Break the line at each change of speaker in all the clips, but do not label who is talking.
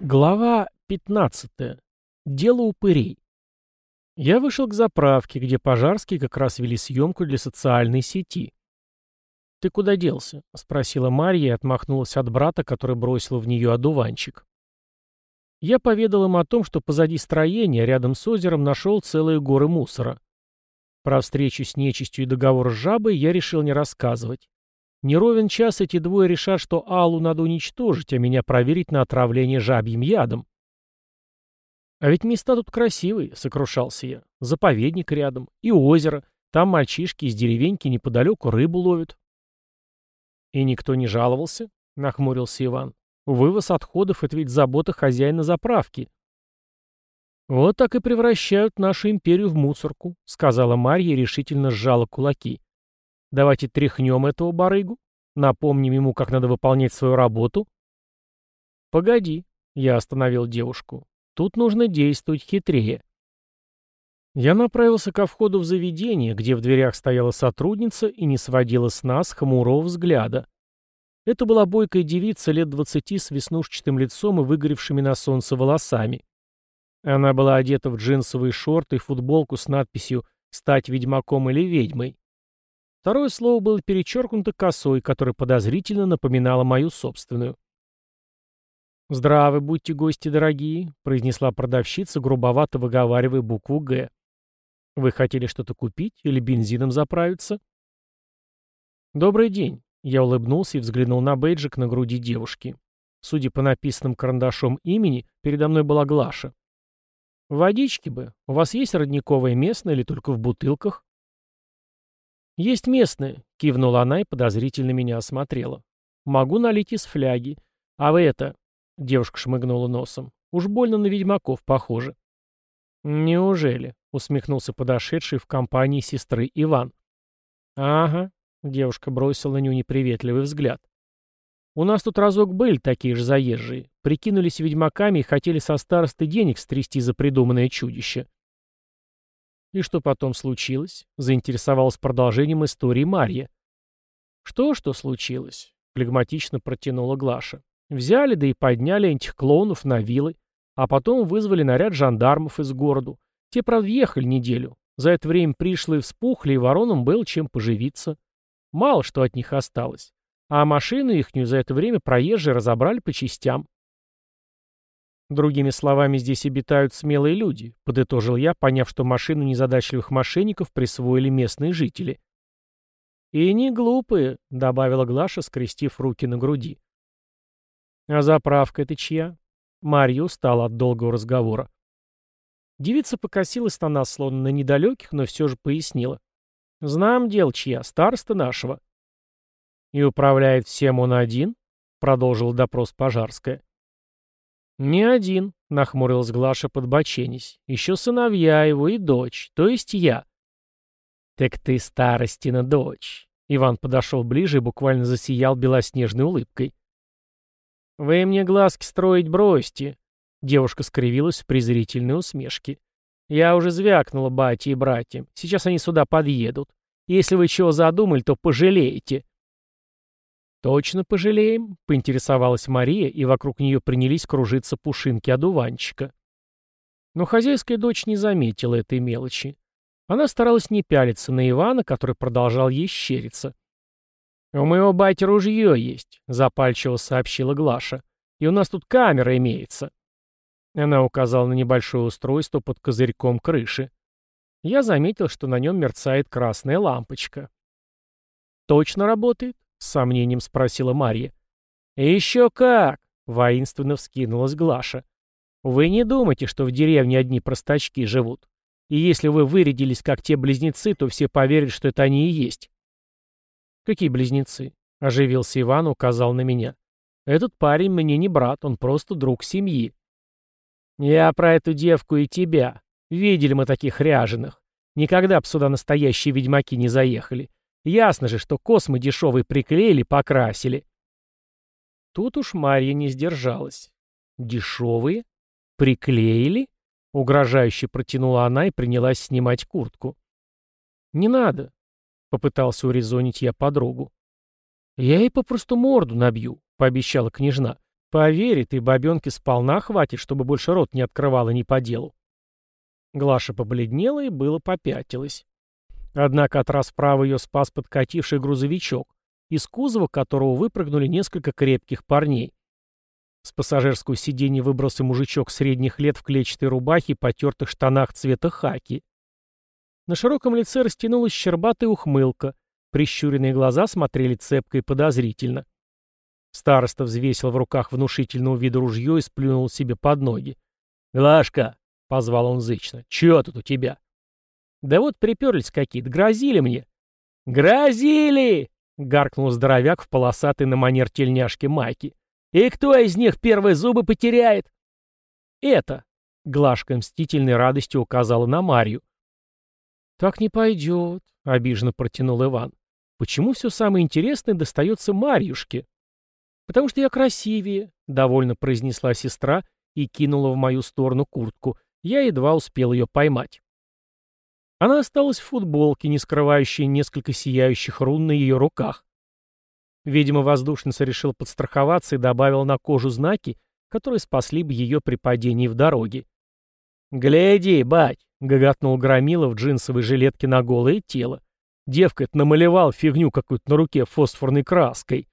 Глава 15. Дело упырей. Я вышел к заправке, где пожарские как раз вели съемку для социальной сети. «Ты куда делся?» — спросила Марья и отмахнулась от брата, который бросил в нее одуванчик. Я поведал им о том, что позади строения, рядом с озером, нашел целые горы мусора. Про встречу с нечистью и договор с жабой я решил не рассказывать. Не ровен час эти двое решат, что Аллу надо уничтожить, а меня проверить на отравление жабьим ядом. «А ведь места тут красивые», — сокрушался я. «Заповедник рядом. И озеро. Там мальчишки из деревеньки неподалеку рыбу ловят». «И никто не жаловался?» — нахмурился Иван. «Вывоз отходов — это ведь забота хозяина заправки». «Вот так и превращают нашу империю в мусорку», — сказала Марья и решительно сжала кулаки. Давайте тряхнем этого барыгу, напомним ему, как надо выполнять свою работу. Погоди, я остановил девушку. Тут нужно действовать хитрее. Я направился ко входу в заведение, где в дверях стояла сотрудница и не сводила с нас хмурого взгляда. Это была бойкая девица лет двадцати с веснушчатым лицом и выгоревшими на солнце волосами. Она была одета в джинсовые шорты и футболку с надписью «Стать ведьмаком или ведьмой». Второе слово было перечеркнуто косой, которая подозрительно напоминала мою собственную. «Здравы, будьте гости дорогие», — произнесла продавщица, грубовато выговаривая букву «Г». «Вы хотели что-то купить или бензином заправиться?» «Добрый день», — я улыбнулся и взглянул на бейджик на груди девушки. Судя по написанным карандашом имени, передо мной была Глаша. «Водички бы. У вас есть родниковое местное или только в бутылках?» «Есть местные», — кивнула она и подозрительно меня осмотрела. «Могу налить из фляги. А вы это...» — девушка шмыгнула носом. «Уж больно на ведьмаков похоже». «Неужели?» — усмехнулся подошедший в компании сестры Иван. «Ага», — девушка бросила на нее неприветливый взгляд. «У нас тут разок были такие же заезжие. Прикинулись ведьмаками и хотели со старосты денег стрясти за придуманное чудище. «И что потом случилось?» — заинтересовалась продолжением истории Марья. «Что, что случилось?» — флегматично протянула Глаша. «Взяли, да и подняли этих клоунов на вилы, а потом вызвали наряд жандармов из города. Те, правда, ехали неделю. За это время пришлые вспухли, и воронам было чем поживиться. Мало что от них осталось. А машину ихнюю за это время проезжие разобрали по частям. Другими словами, здесь обитают смелые люди, подытожил я, поняв, что машину незадачливых мошенников присвоили местные жители. И не глупые, добавила Глаша, скрестив руки на груди. А заправка это чья? Марья устала от долгого разговора. Девица покосилась на нас, словно на недалеких, но все же пояснила. «Знаем дел чья, староста нашего». «И управляет всем он один?» — продолжил допрос Пожарская. «Не один», — нахмурилась Глаша, подбоченись. «Еще сыновья его и дочь, то есть я». «Так ты старостина дочь». Иван подошел ближе и буквально засиял белоснежной улыбкой. «Вы мне глазки строить бросьте», — девушка скривилась в презрительной усмешке. «Я уже звякнула бате и братьям. Сейчас они сюда подъедут. Если вы чего задумали, то пожалеете». «Точно пожалеем?» — поинтересовалась Мария, и вокруг нее принялись кружиться пушинки одуванчика. Но хозяйская дочь не заметила этой мелочи. Она старалась не пялиться на Ивана, который продолжал ей щериться. «У моего бати ружье есть», — запальчиво сообщила Глаша. «И у нас тут камера имеется». Она указала на небольшое устройство под козырьком крыши. Я заметил, что на нем мерцает красная лампочка. «Точно работает?» — с сомнением спросила Марья. «Еще как!» — воинственно вскинулась Глаша. «Вы не думайте, что в деревне одни простачки живут. И если вы вырядились, как те близнецы, то все поверят, что это они и есть». «Какие близнецы?» — оживился Иван, указал на меня. «Этот парень мне не брат, он просто друг семьи». «Я про эту девку и тебя. Видели мы таких ряженых. Никогда б сюда настоящие ведьмаки не заехали. Ясно же, что космы дешевые приклеили, покрасили. Тут уж Марья не сдержалась. Дешевые? Приклеили? Угрожающе протянула она и принялась снимать куртку. «Не надо», — попытался урезонить я подругу. «Я ей попросту морду набью», — пообещала княжна. Поверь, ты бабенки сполна хватит, чтобы больше рот не открывала ни по делу. Глаша побледнела и было попятилась. Однако от расправы ее спас подкативший грузовичок, из кузова которого выпрыгнули несколько крепких парней. С пассажирского сиденья выбрался мужичок средних лет в клетчатой рубахе и потертых штанах цвета хаки. На широком лице растянулась щербатая ухмылка, прищуренные глаза смотрели цепко и подозрительно. Староста взвесил в руках внушительного вида ружье и сплюнул себе под ноги. «Глашка!» — позвал он зычно. «Чего тут у тебя?» «Да вот приперлись какие-то, грозили мне». «Грозили!» — гаркнул здоровяк в полосатой на манер тельняшки майки. «И кто из них первые зубы потеряет?» «Это!» — Глашка мстительной радостью указала на Марью. «Так не пойдет», — обиженно протянул Иван. «Почему все самое интересное достается Марьюшке?» «Потому что я красивее», — довольно произнесла сестра и кинула в мою сторону куртку. Я едва успел ее поймать. Она осталась в футболке, не скрывающей несколько сияющих рун на ее руках. Видимо, воздушница решила подстраховаться и добавила на кожу знаки, которые спасли бы ее при падении в дороге. «Гляди, бать!» — гоготнул Громила в джинсовой жилетке на голое тело. Девка это намалевал фигню какую-то на руке фосфорной краской.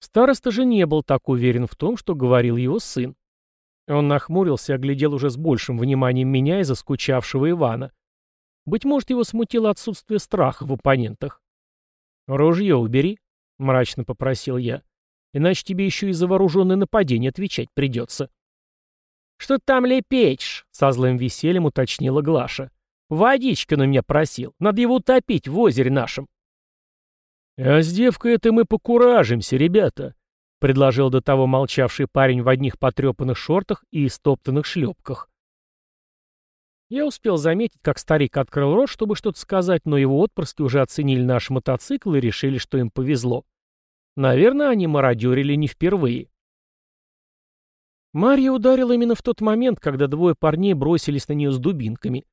Староста же не был так уверен в том, что говорил его сын. Он нахмурился и оглядел уже с большим вниманием меня и заскучавшего Ивана. Быть может, его смутило отсутствие страха в оппонентах. «Ружье убери», — мрачно попросил я. «Иначе тебе еще и за вооруженное нападение отвечать придется». «Что там лепечешь?» — со злым весельем уточнила Глаша. «Водичка на меня просил. Надо его утопить в озере нашем». «А с девкой это мы покуражимся, ребята», — предложил до того молчавший парень в одних потрепанных шортах и истоптанных шлепках. Я успел заметить, как старик открыл рот, чтобы что-то сказать, но его отпрыски уже оценили наш мотоцикл и решили, что им повезло. Наверное, они мародерили не впервые. Марья ударила именно в тот момент, когда двое парней бросились на нее с дубинками.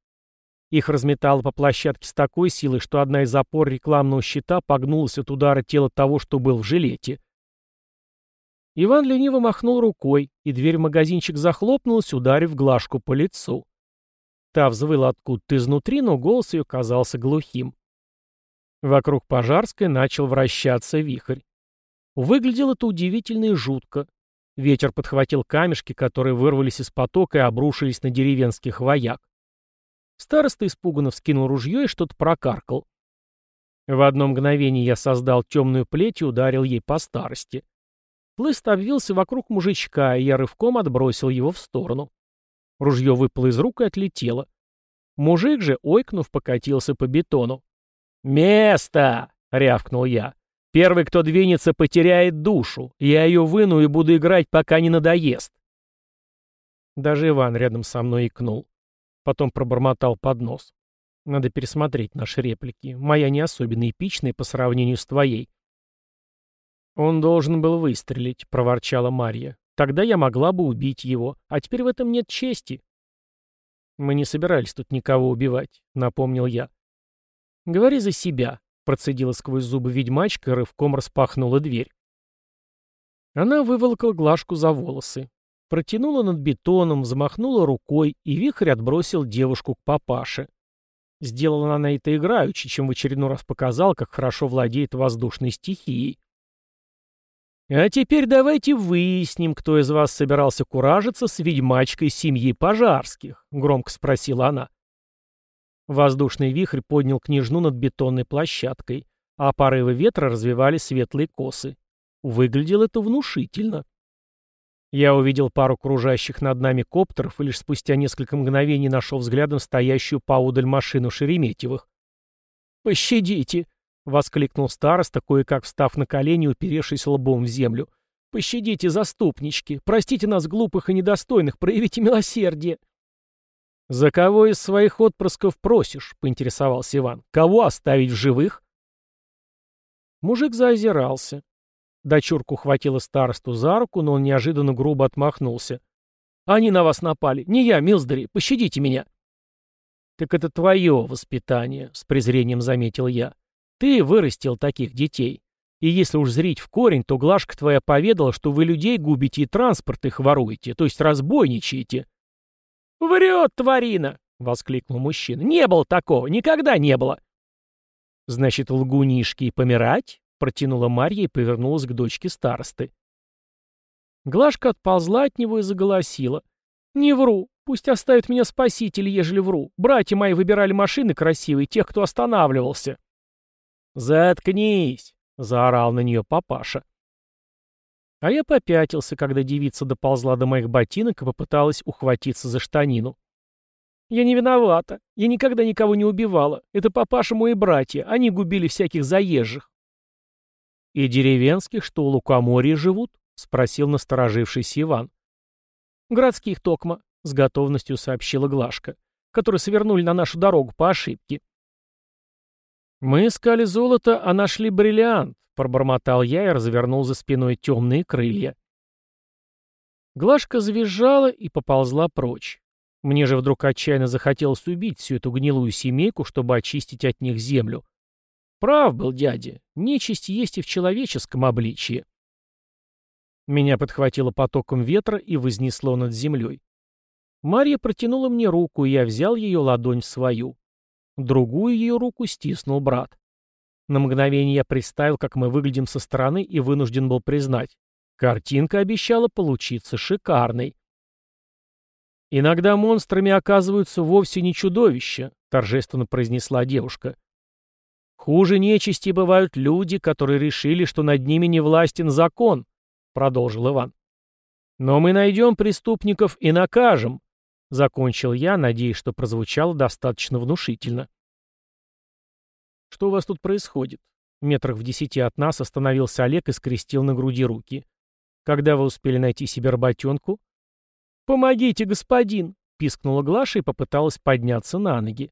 Их разметало по площадке с такой силой, что одна из опор рекламного щита погнулась от удара тела того, что был в жилете. Иван лениво махнул рукой, и дверь в магазинчик захлопнулась, ударив Глашку по лицу. Та взвыла откуда-то изнутри, но голос ее казался глухим. Вокруг Пожарской начал вращаться вихрь. Выглядело это удивительно и жутко. Ветер подхватил камешки, которые вырвались из потока и обрушились на деревенских вояк. Староста испуганно вскинул ружье и что-то прокаркал. В одно мгновение я создал темную плеть и ударил ей по старости. Плыст обвился вокруг мужичка, и я рывком отбросил его в сторону. Ружье выпало из рук и отлетело. Мужик же, ойкнув, покатился по бетону. «Место!» — рявкнул я. Первый, кто двинется, потеряет душу. Я ее выну и буду играть, пока не надоест. Даже Иван рядом со мной икнул. Потом пробормотал под нос. Надо пересмотреть наши реплики. Моя не особенно эпичная по сравнению с твоей. Он должен был выстрелить, проворчала Марья. Тогда я могла бы убить его, а теперь в этом нет чести. Мы не собирались тут никого убивать, напомнил я. Говори за себя, Процедила сквозь зубы ведьмачка и рывком распахнула дверь. Она выволокла Глашку за волосы. Протянула над бетоном, взмахнула рукой, и вихрь отбросил девушку к папаше. Сделала она это играючи, чем в очередной раз показал, как хорошо владеет воздушной стихией. «А теперь давайте выясним, кто из вас собирался куражиться с ведьмачкой семьи Пожарских», — громко спросила она. Воздушный вихрь поднял княжну над бетонной площадкой, а порывы ветра развивали светлые косы. Выглядело это внушительно. Я увидел пару кружащих над нами коптеров и лишь спустя несколько мгновений нашел взглядом стоящую поудаль машину Шереметьевых. «Пощадите!» — воскликнул староста, кое-как встав на колени, уперевшись лбом в землю. «Пощадите, заступнички! Простите нас, глупых и недостойных! Проявите милосердие!» «За кого из своих отпрысков просишь?» — поинтересовался Иван. «Кого оставить в живых?» Мужик заозирался. Дочурку хватило старосту за руку, но он неожиданно грубо отмахнулся. «Они на вас напали. Не я, Милсдери. Пощадите меня». «Так это твое воспитание», — с презрением заметил я. «Ты вырастил таких детей. И если уж зрить в корень, то Глашка твоя поведала, что вы людей губите и транспорт их воруете, то есть разбойничаете. «Врет, тварина!» — воскликнул мужчина. «Не было такого, никогда не было!» «Значит, лгунишки и помирать?» — протянула Марья и повернулась к дочке старосты. Глашка отползла от него и заголосила. «Не вру. Пусть оставит меня спаситель, ежели вру. Братья мои выбирали машины красивые, тех, кто останавливался». «Заткнись!» — заорал на нее папаша. А я попятился, когда девица доползла до моих ботинок и попыталась ухватиться за штанину. «Я не виновата. Я никогда никого не убивала. Это папаша мои братья. Они губили всяких заезжих». «И деревенских, что у лукоморья живут?» — спросил насторожившийся Иван. «Городских токма», — с готовностью сообщила Глашка, «которые свернули на нашу дорогу по ошибке». «Мы искали золото, а нашли бриллиант», — пробормотал я и развернул за спиной темные крылья. Глашка завизжала и поползла прочь. Мне же вдруг отчаянно захотелось убить всю эту гнилую семейку, чтобы очистить от них землю. Прав был дядя, нечисть есть и в человеческом обличье. Меня подхватило потоком ветра и вознесло над землей. Марья протянула мне руку, и я взял ее ладонь в свою. Другую ее руку стиснул брат. На мгновение я представил, как мы выглядим со стороны, и вынужден был признать. Картинка обещала получиться шикарной. «Иногда монстрами оказываются вовсе не чудовища», — торжественно произнесла девушка. «Хуже нечисти бывают люди, которые решили, что над ними не властен закон», — продолжил Иван. «Но мы найдем преступников и накажем», — закончил я, надеясь, что прозвучало достаточно внушительно. «Что у вас тут происходит?» Метрах в десяти от нас остановился Олег и скрестил на груди руки. «Когда вы успели найти себе работенку?» «Помогите, господин!» — пискнула Глаша и попыталась подняться на ноги.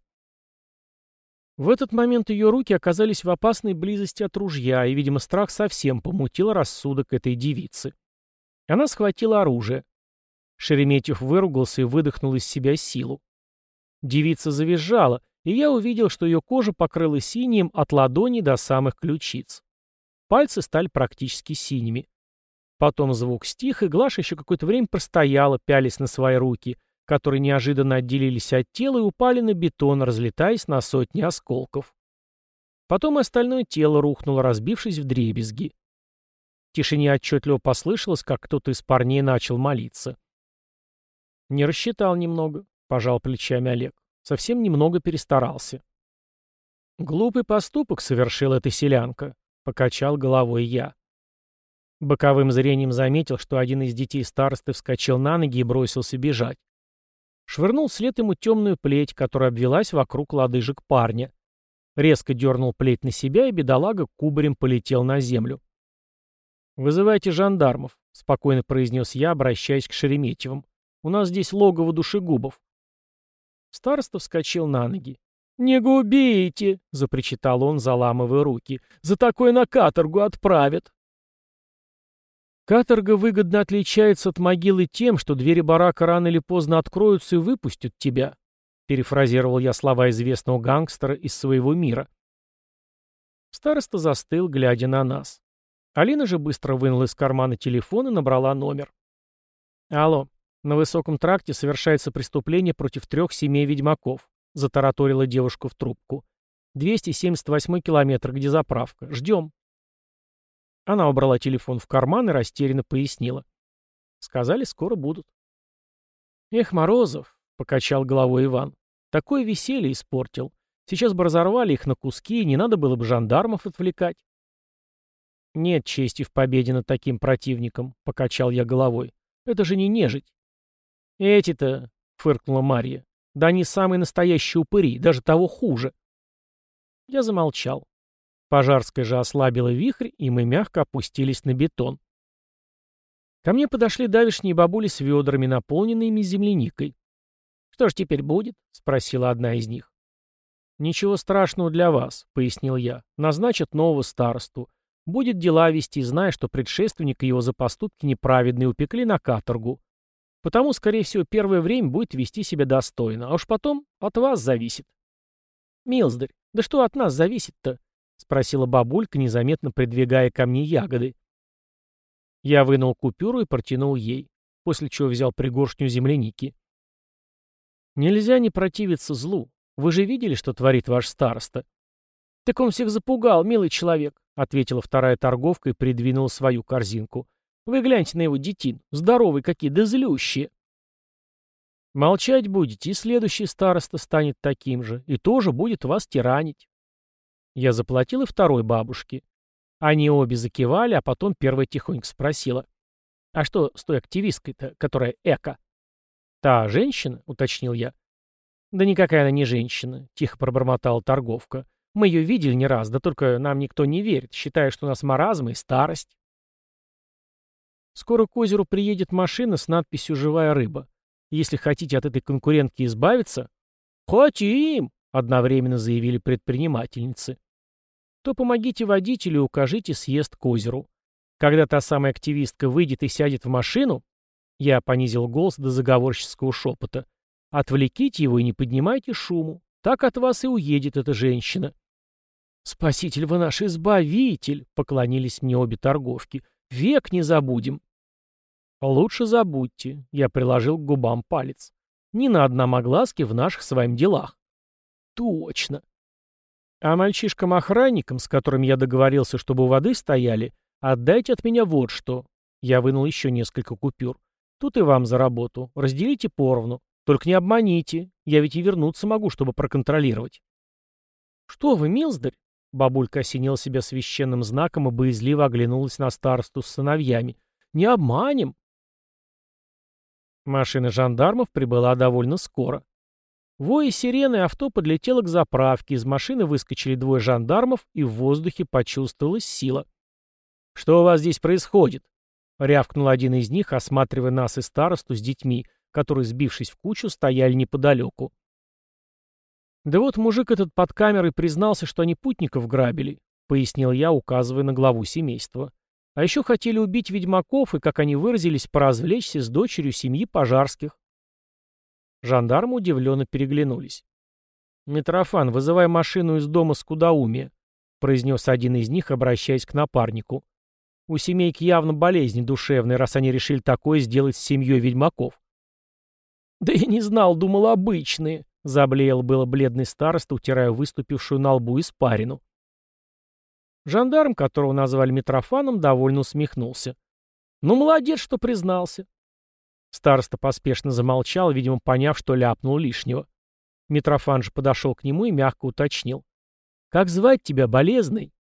В этот момент ее руки оказались в опасной близости от ружья, и, видимо, страх совсем помутил рассудок этой девицы. Она схватила оружие. Шереметьев выругался и выдохнул из себя силу. Девица завизжала, и я увидел, что ее кожа покрылась синим от ладони до самых ключиц. Пальцы стали практически синими. Потом звук стих, и Глаша еще какое-то время простояла, пялись на свои руки — которые неожиданно отделились от тела и упали на бетон, разлетаясь на сотни осколков. Потом остальное тело рухнуло, разбившись в дребезги. В тишине отчетливо послышалось, как кто-то из парней начал молиться. «Не рассчитал немного», — пожал плечами Олег. «Совсем немного перестарался». «Глупый поступок совершил эта селянка», — покачал головой я. Боковым зрением заметил, что один из детей старосты вскочил на ноги и бросился бежать. Швырнул вслед ему темную плеть, которая обвелась вокруг лодыжек парня. Резко дернул плеть на себя, и бедолага кубарем полетел на землю. «Вызывайте жандармов», — спокойно произнес я, обращаясь к Шереметьевым. «У нас здесь логово душегубов». Староста вскочил на ноги. «Не губите!» — запричитал он, заламывая руки. «За такое на каторгу отправят!» Каторга выгодно отличается от могилы тем, что двери барака рано или поздно откроются и выпустят тебя, перефразировал я слова известного гангстера из своего мира. Староста застыл, глядя на нас. Алина же быстро вынула из кармана телефон и набрала номер. «Алло, на высоком тракте совершается преступление против трех семей ведьмаков», затараторила девушка в трубку. «278 километр, где заправка. Ждем». Она убрала телефон в карман и растерянно пояснила. Сказали, скоро будут. Эх, Морозов, покачал головой Иван. Такое веселье испортил. Сейчас бы разорвали их на куски, и не надо было бы жандармов отвлекать. Нет чести в победе над таким противником, покачал я головой. Это же не нежить. Эти-то, фыркнула Марья, да они самые настоящие упыри, даже того хуже. Я замолчал. Пожарская же ослабила вихрь, и мы мягко опустились на бетон. Ко мне подошли давишние бабули с ведрами, наполненными земляникой. «Что ж теперь будет?» — спросила одна из них. «Ничего страшного для вас», — пояснил я. «Назначат нового старосту. Будет дела вести, зная, что предшественника его за поступки неправедные упекли на каторгу. Потому, скорее всего, первое время будет вести себя достойно, а уж потом от вас зависит». «Милздарь, да что от нас зависит-то?» спросила бабулька, незаметно придвигая ко мне ягоды. Я вынул купюру и протянул ей, после чего взял пригоршню земляники. Нельзя не противиться злу. Вы же видели, что творит ваш староста? Так он всех запугал, милый человек, ответила вторая торговка и придвинула свою корзинку. Вы гляньте на его детин, здоровые какие, да злющие. Молчать будете, и следующий староста станет таким же, и тоже будет вас тиранить. Я заплатил и второй бабушке. Они обе закивали, а потом первая тихонько спросила. «А что с той активисткой-то, которая эко?» «Та женщина?» — уточнил я. «Да никакая она не женщина», — тихо пробормотала торговка. «Мы ее видели не раз, да только нам никто не верит, считая, что у нас маразм и старость». Скоро к озеру приедет машина с надписью «Живая рыба». Если хотите от этой конкурентки избавиться... «Хотим!» — одновременно заявили предпринимательницы. То помогите водителю и укажите съезд к озеру. Когда та самая активистка выйдет и сядет в машину, я понизил голос до заговорческого шепота, отвлеките его и не поднимайте шуму. Так от вас и уедет эта женщина. «Спаситель вы наш избавитель!» — поклонились мне обе торговки. «Век не забудем!» «Лучше забудьте», — я приложил к губам палец. «Не на одном огласке в наших с вами делах». «Точно!» А мальчишкам-охранникам, с которыми я договорился, чтобы у воды стояли, отдайте от меня вот что. Я вынул еще несколько купюр. Тут и вам за работу. Разделите поровну. Только не обманите. Я ведь и вернуться могу, чтобы проконтролировать. Что вы, милздарь? Бабулька осенила себя священным знаком и боязливо оглянулась на старосту с сыновьями. Не обманем. Машина жандармов прибыла довольно скоро. Вой сирены авто подлетело к заправке, из машины выскочили двое жандармов, и в воздухе почувствовалась сила. «Что у вас здесь происходит?» — рявкнул один из них, осматривая нас и старосту с детьми, которые, сбившись в кучу, стояли неподалеку. «Да вот мужик этот под камерой признался, что они путников грабили», — пояснил я, указывая на главу семейства. «А еще хотели убить ведьмаков и, как они выразились, поразвлечься с дочерью семьи пожарских. Жандармы удивленно переглянулись. «Митрофан, вызывай машину из дома Скудоумия», — произнес один из них, обращаясь к напарнику. «У семейки явно болезни душевные, раз они решили такое сделать с семьей ведьмаков». «Да я не знал, думал, обычные», — заблеял было бледный староста, утирая выступившую на лбу испарину. Жандарм, которого назвали Митрофаном, довольно усмехнулся. «Ну, молодец, что признался. Староста поспешно замолчал, видимо, поняв, что ляпнул лишнего. Митрофан же подошел к нему и мягко уточнил. «Как звать тебя, болезный?»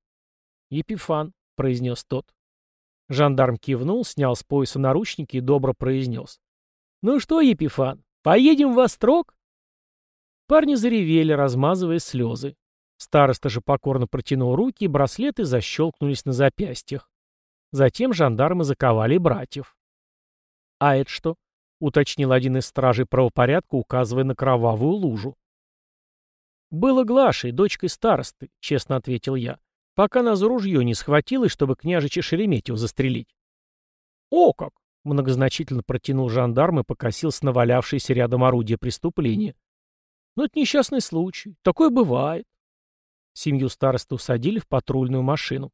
«Епифан», — произнес тот. Жандарм кивнул, снял с пояса наручники и добро произнес. «Ну что, Епифан, поедем в Острог?» Парни заревели, размазывая слезы. Староста же покорно протянул руки, и браслеты защелкнулись на запястьях. Затем жандармы заковали братьев. «А это что?» — уточнил один из стражей правопорядка, указывая на кровавую лужу. «Было Глашей, дочкой старосты», — честно ответил я, «пока нас ружье не схватилось, чтобы княжича Шереметьева застрелить». «О как!» — многозначительно протянул жандарм и покосился на валявшееся рядом орудие преступления. «Но «Ну, это несчастный случай. Такое бывает». Семью старосты усадили в патрульную машину.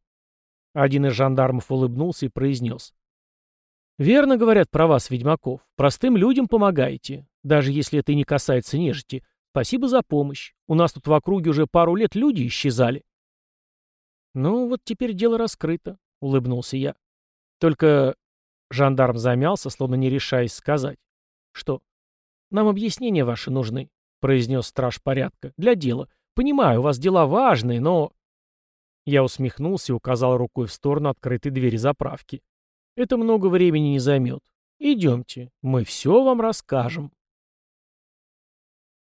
Один из жандармов улыбнулся и произнес. Верно говорят про вас, ведьмаков. Простым людям помогаете, даже если это и не касается нежити. Спасибо за помощь. У нас тут в округе уже пару лет люди исчезали. Ну, вот теперь дело раскрыто, улыбнулся я. Только жандарм замялся, словно не решаясь сказать. Что? Нам объяснения ваши нужны, произнес страж порядка. Для дела. Понимаю, у вас дела важные, но... Я усмехнулся и указал рукой в сторону открытой двери заправки. Это много времени не займет. Идемте, мы все вам расскажем.